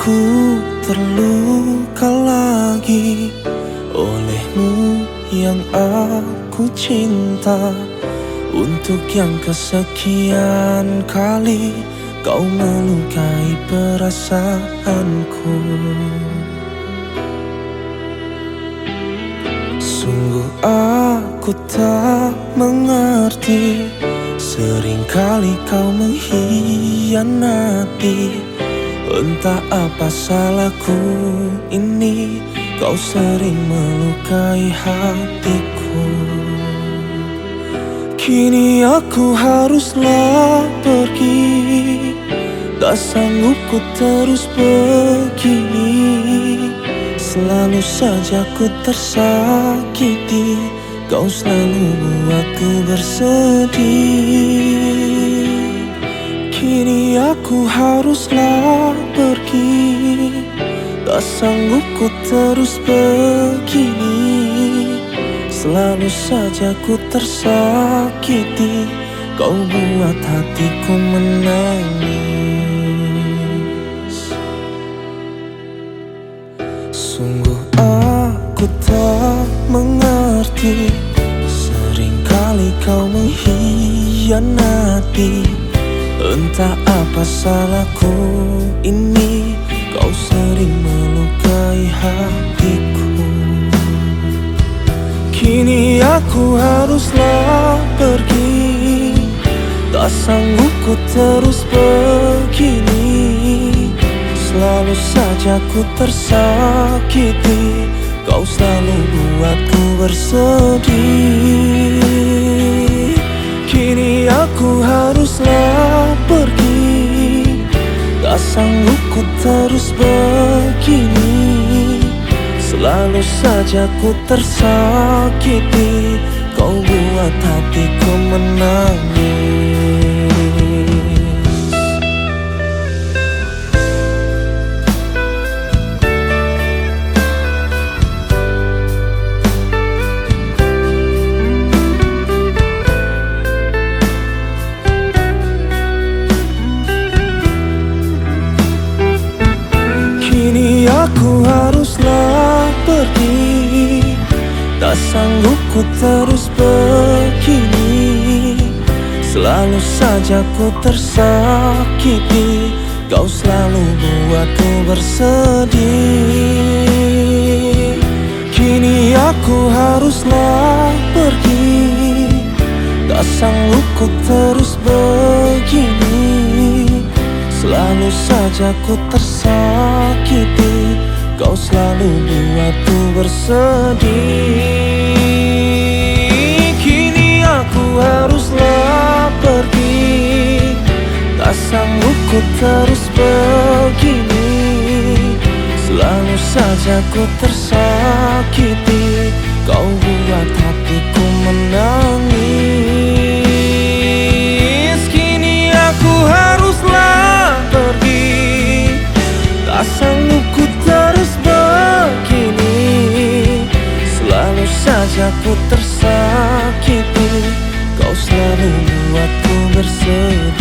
Ku terluka lagi olehmu yang aku cinta. Untuk yang kesekian kali kau melukai perasaanku. Sungguh aku tak mengerti Seringkali kau mengkhianati Entah apa salahku ini Kau sering melukai hatiku. Kini aku haruslah pergi Tak sanggup ku terus begini Selalu saja ku tersakiti Kau selalu buatku bersedih Kini aku haruslah pergi. Tak sanggup ku terus begini. Selalu saja ku tersakiti. Kau buat hatiku menangis. Sungguh aku tak mengerti. Seringkali kau mengkhianati Entah apa salahku ini Kau sering melukai hatiku. Kini aku haruslah pergi Tak sanggup ku terus begini. Selalu saja ku tersakiti Kau selalu buatku bersedih Tak sanggup ku terus begini Selalu saja ku tersakiti. Kau buat hatiku menangis pergi. Tak sanggup ku terus begini. Selalu saja ku tersakiti. Kau selalu buatku bersedih. Kini aku haruslah pergi. Tak sanggup ku terus begini. Selalu saja ku tersakiti Kau selalu buatku bersedih. Kini aku haruslah pergi. Tak sanggup ku terus begini. Selalu saja ku tersakiti. Kau buat hatiku menangis Aku ku tersakiti Kau selalu buatku bersedih.